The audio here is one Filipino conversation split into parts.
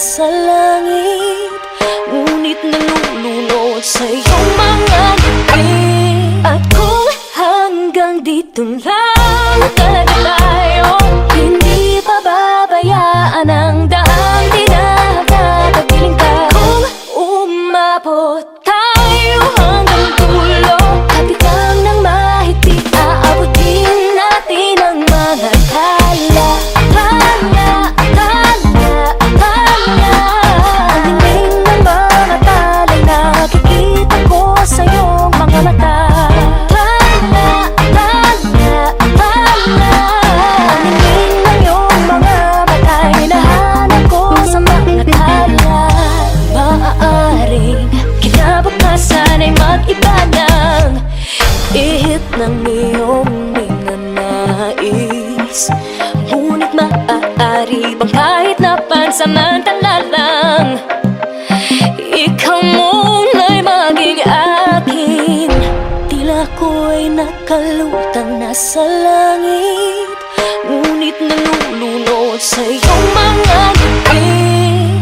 sa langit Ngunit nalulunod sa iyong mga ngiti At kung hanggang dito lang na pansamantala lang Ikaw muna'y maging akin. Tila ko ay nakalutang nasa langit Ngunit nalulunod sa iyong mga ngiti.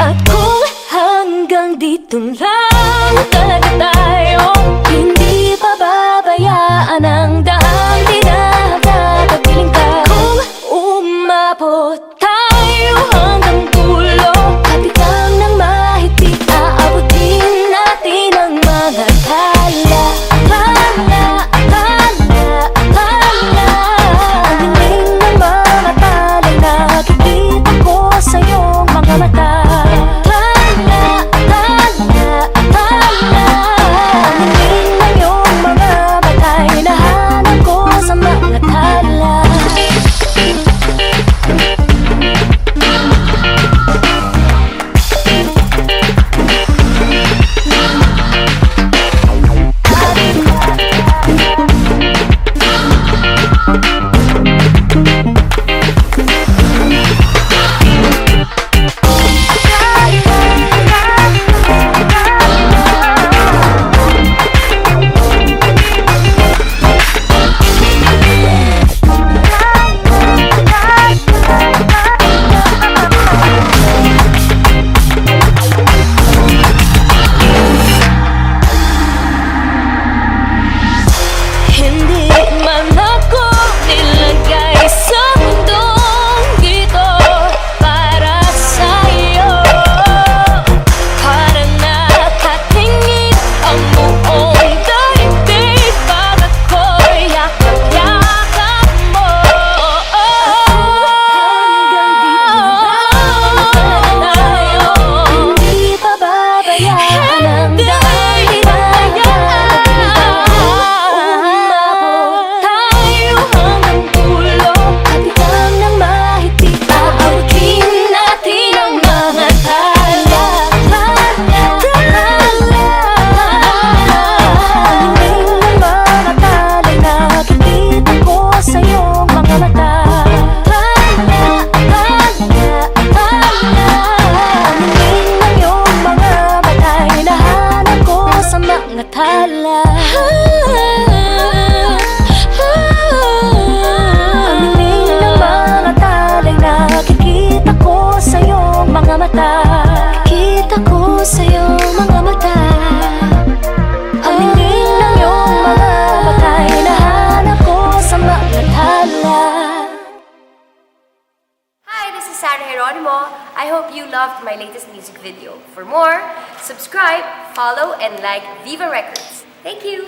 At kung hanggang dito lang Sarah Geronimo. I hope you loved my latest music video. For more, subscribe, follow, and like Viva Records. Thank you!